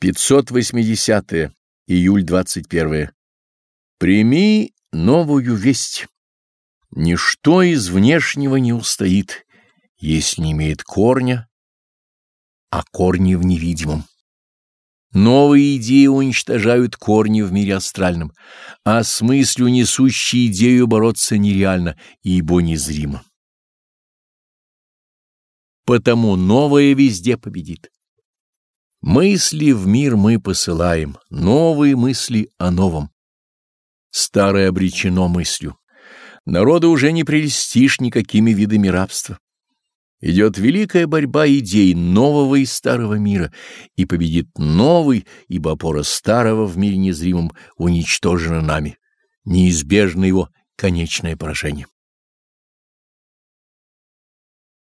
580 -е, июль 21 -е. Прими новую весть. Ничто из внешнего не устоит, если не имеет корня, а корни в невидимом. Новые идеи уничтожают корни в мире астральном, а с мыслью, несущей идею, бороться нереально, ибо незримо. Потому новое везде победит. Мысли в мир мы посылаем, новые мысли о новом. Старое обречено мыслью. Народа уже не прельстишь никакими видами рабства. Идет великая борьба идей нового и старого мира, и победит новый, ибо опора старого в мире незримом уничтожена нами. Неизбежно его конечное поражение.